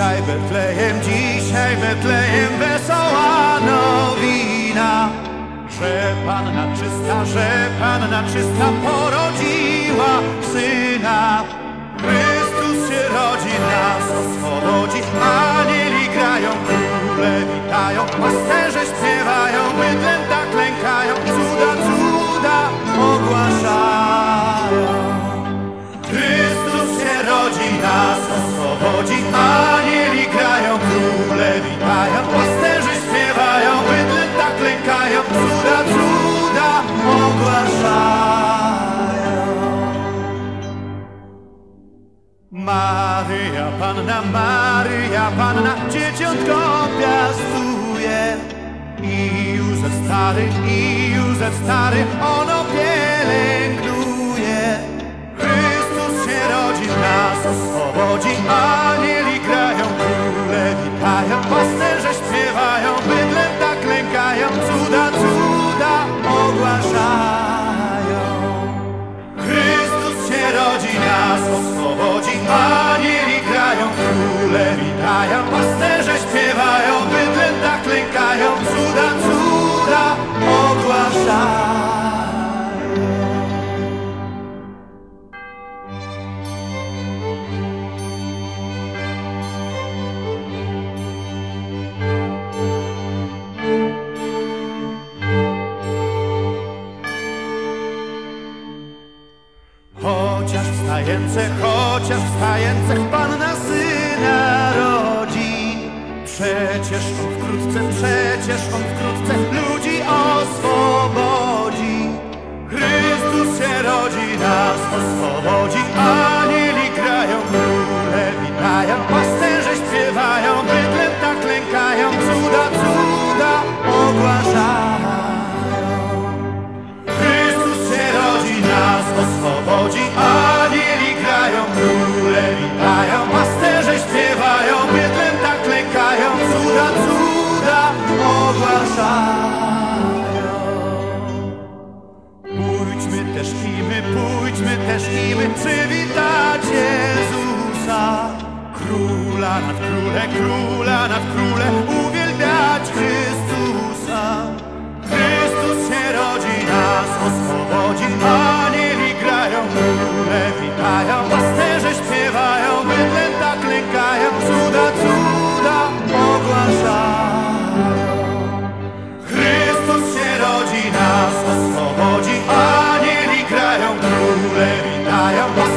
Betlejem, dzisiaj Betlejem wesoła nowina Że Panna czysta, że Panna czysta porodziła Syna. Chrystus się rodzi, nas oswobodzi Anieli grają, króle witają Pasterze śpiewają, bydlęta klękają Panna, Maryja Panna Dzieciątko piastuje. I Józef stary, i Józef stary Ono pielęgnuje. Chrystus się rodzi, nas oswobodzi Chociaż chociaż wstające Panna syna rodzi. Przecież on wkrótce, przecież on wkrótce Ludzi oswobodzi. Chrystus się rodzi, nas oswobodzi też i my, pójdźmy też i my przywitać Jezusa. Króla nad króle, króla nad króle, uwielbiać Chrystusa. Chrystus się rodzi, nas oswobodzi, anieli grają, króle witają, pasterze śpiewają, bydlęta klękają, cuda, cuda. I am.